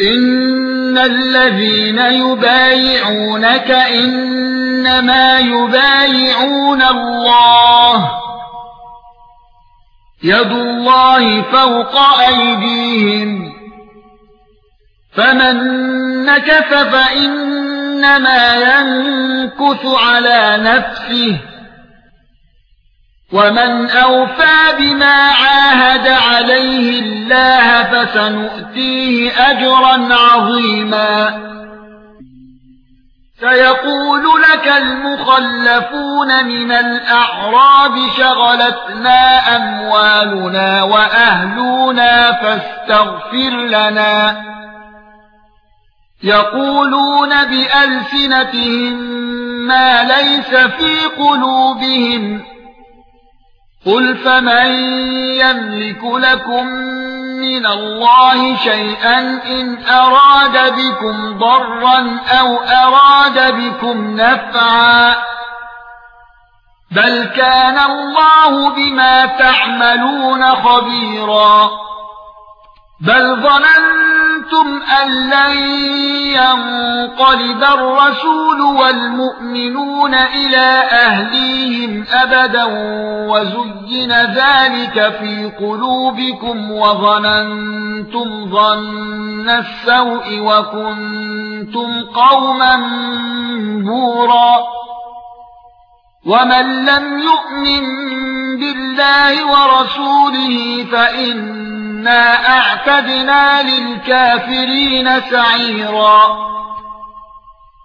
ان الذين يبايعونك انما يبايعون الله يد الله فوق ايديهم فمن نكث فانما ينكث على نفسه ومن اوفى بما الله فسنؤتيه أجرا عظيما. سيقول لك المخلفون من الأعراب شغلتنا أموالنا وأهلنا فاستغفر لنا. يقولون بألسنتهم ما ليس في قلوبهم. قل فمن يملك لكم من الله شيئا إن أراد بكم ضرا أو أراد بكم نفعا. بل كان الله بما تعملون خبيرا. بل ظننتم ان لن ينقلب الرسول والمؤمنون إلى اهليهم ابدا وزين ذلك في قلوبكم وظننتم ظن السوء وكنتم قوما بورا ومن لم يؤمن بالله ورسوله فإنا اعتدنا للكافرين سعيرا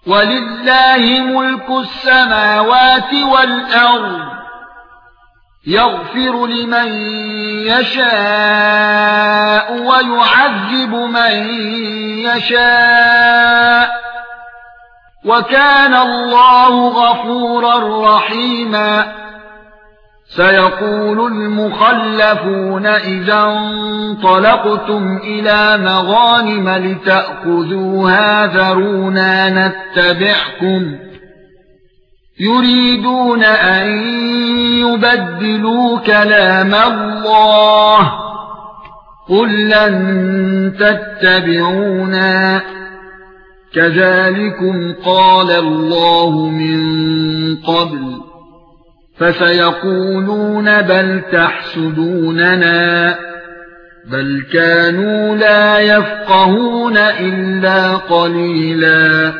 ولله ملك السماوات والأرض يغفر لمن يشاء ويعذب من يشاء وكان الله غفورا رحيما سيقول المخلفون إذا انطلقتم إلى مغانم لتأخذوها ذرونا نتبعكم. يريدون أن يبدلوا كلام الله. قل لن تتبعونا. كذلكم قال الله من قبل. فسيقولون بل تحسدوننا بل كانوا لا يفقهون إلا قليلا